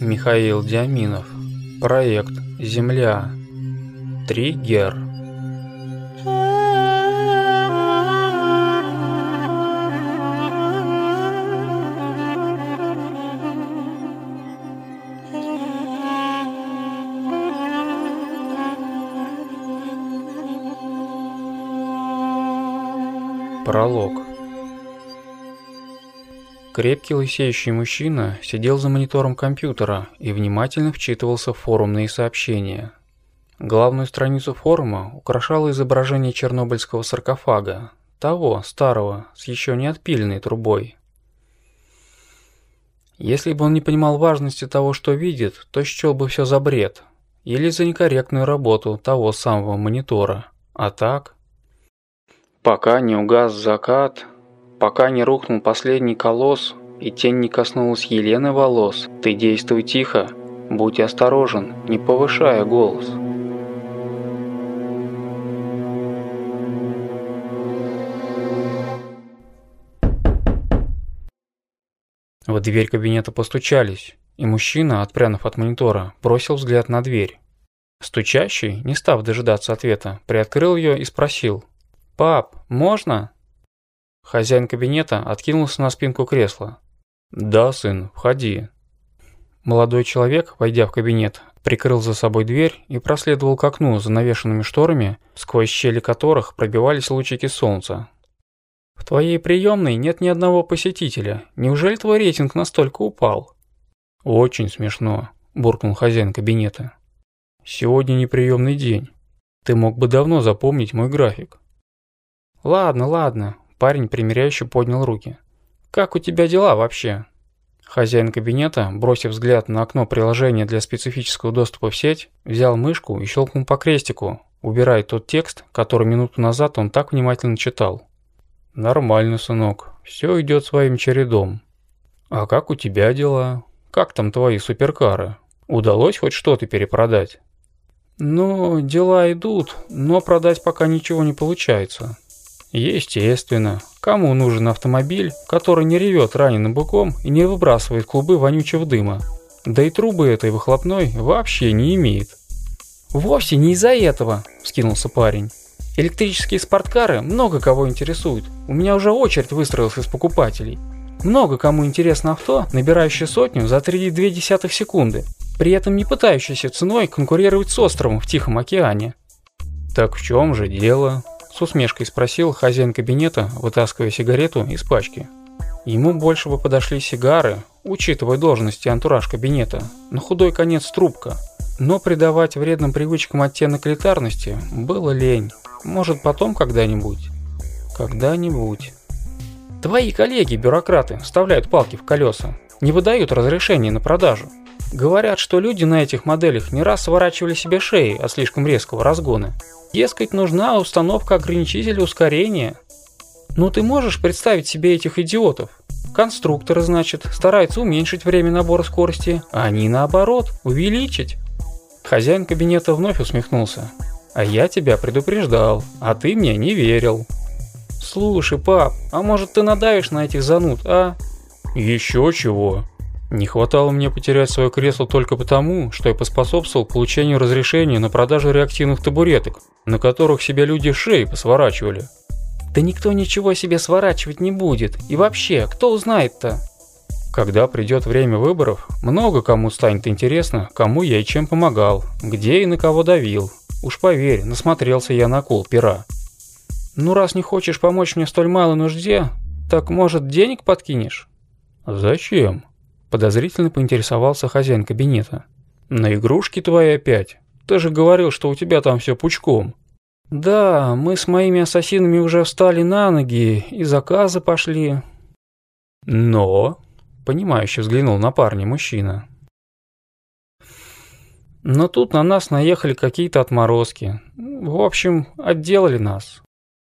Михаил Диаминов. Проект «Земля». Триггер. Пролог Крепкий лысеющий мужчина сидел за монитором компьютера и внимательно вчитывался в форумные сообщения. Главную страницу форума украшало изображение чернобыльского саркофага, того, старого, с еще не отпиленной трубой. Если бы он не понимал важности того, что видит, то счел бы все за бред, или за некорректную работу того самого монитора. А так пока не угас закат, пока не рухнул последний колосс, и тень не коснулась Елены волос, ты действуй тихо, будь осторожен, не повышая голос. В дверь кабинета постучались, и мужчина, отпрянув от монитора, бросил взгляд на дверь. Стучащий, не став дожидаться ответа, приоткрыл ее и спросил, «Пап, можно?» Хозяин кабинета откинулся на спинку кресла. «Да, сын, входи». Молодой человек, войдя в кабинет, прикрыл за собой дверь и проследовал к окну за навешенными шторами, сквозь щели которых пробивались лучики солнца. «В твоей приемной нет ни одного посетителя. Неужели твой рейтинг настолько упал?» «Очень смешно», – буркнул хозяин кабинета. «Сегодня неприемный день. Ты мог бы давно запомнить мой график». «Ладно, ладно», – парень примиряюще поднял руки. «Как у тебя дела вообще?» Хозяин кабинета, бросив взгляд на окно приложения для специфического доступа в сеть, взял мышку и щелкнул по крестику, убирая тот текст, который минуту назад он так внимательно читал. «Нормально, сынок, все идет своим чередом». «А как у тебя дела? Как там твои суперкары? Удалось хоть что-то перепродать?» «Ну, дела идут, но продать пока ничего не получается. Естественно. Кому нужен автомобиль, который не ревет раненым быком и не выбрасывает клубы вонючего дыма? Да и трубы этой выхлопной вообще не имеет. «Вовсе не из-за этого», – вскинулся парень. «Электрические спорткары много кого интересуют. У меня уже очередь выстроилась из покупателей. Много кому интересно авто, набирающее сотню за 3,2 секунды, при этом не пытающееся ценой конкурировать с островом в Тихом океане». «Так в чем же дело?» С усмешкой спросил хозяин кабинета, вытаскивая сигарету из пачки. Ему больше бы подошли сигары, учитывая должность и антураж кабинета, на худой конец трубка. Но придавать вредным привычкам оттенок элитарности было лень. Может, потом когда-нибудь? Когда-нибудь. Твои коллеги-бюрократы вставляют палки в колеса, не выдают разрешений на продажу. Говорят, что люди на этих моделях не раз сворачивали себе шеи от слишком резкого разгона. Дескать, нужна установка ограничителя ускорения. Ну ты можешь представить себе этих идиотов? Конструкторы, значит, стараются уменьшить время набора скорости, а они наоборот, увеличить. Хозяин кабинета вновь усмехнулся. «А я тебя предупреждал, а ты мне не верил». «Слушай, пап, а может ты надавишь на этих зануд, а?» «Еще чего», не хватало мне потерять свое кресло только потому, что я поспособствовал получению разрешения на продажу реактивных табуреток, на которых себя люди шеи посворачивали. Да никто ничего себе сворачивать не будет. И вообще, кто узнает-то? Когда придет время выборов, много кому станет интересно, кому я и чем помогал, где и на кого давил. Уж поверь, насмотрелся я на кул пера. Ну раз не хочешь помочь мне в столь малой нужде, так может денег подкинешь? Зачем? подозрительно поинтересовался хозяин кабинета. «На игрушки твои опять? Ты же говорил, что у тебя там все пучком». «Да, мы с моими ассасинами уже встали на ноги и заказы пошли». «Но...» — понимающе взглянул на парня мужчина. «Но тут на нас наехали какие-то отморозки. В общем, отделали нас».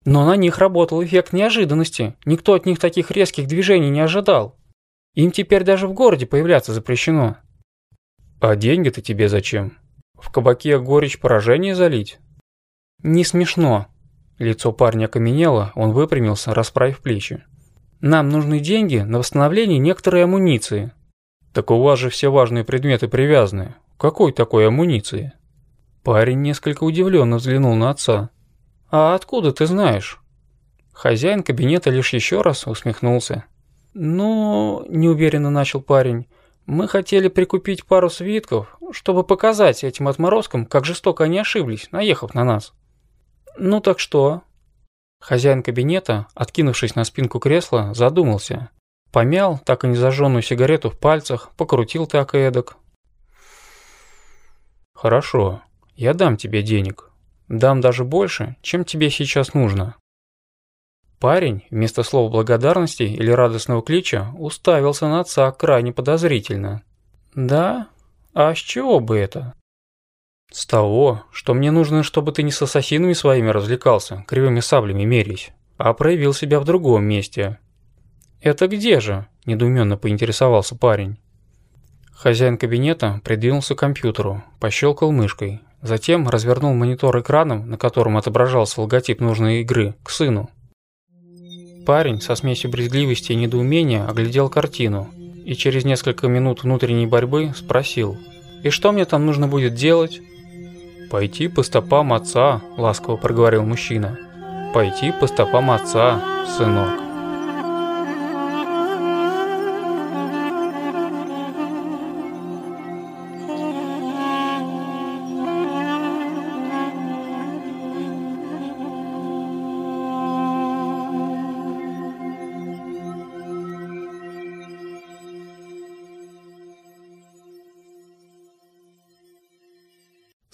Но на них работал эффект неожиданности. Никто от них таких резких движений не ожидал. Им теперь даже в городе появляться запрещено. А деньги-то тебе зачем? В кабаке горечь поражения залить? Не смешно. Лицо парня окаменело, он выпрямился, расправив плечи. Нам нужны деньги на восстановление некоторой амуниции. Так у вас же все важные предметы привязаны. Какой такой амуниции? Парень несколько удивленно взглянул на отца. «А откуда ты знаешь?» Хозяин кабинета лишь еще раз усмехнулся. «Ну, — неуверенно начал парень, — мы хотели прикупить пару свитков, чтобы показать этим отморозкам, как жестоко они ошиблись, наехав на нас». «Ну так что?» Хозяин кабинета, откинувшись на спинку кресла, задумался. Помял так и незажженную сигарету в пальцах, покрутил так и эдак. «Хорошо, я дам тебе денег. Дам даже больше, чем тебе сейчас нужно. Парень вместо слова благодарности или радостного клича уставился на отца крайне подозрительно. «Да? А с чего бы это?» «С того, что мне нужно, чтобы ты не с ассасинами своими развлекался, кривыми саблями мерись, а проявил себя в другом месте». «Это где же?» – недоуменно поинтересовался парень. Хозяин кабинета придвинулся к компьютеру, пощелкал мышкой, затем развернул монитор экраном, на котором отображался логотип нужной игры, к сыну. Парень со смесью брезгливости и недоумения оглядел картину и через несколько минут внутренней борьбы спросил «И что мне там нужно будет делать?» «Пойти по стопам отца», — ласково проговорил мужчина. «Пойти по стопам отца, сынок».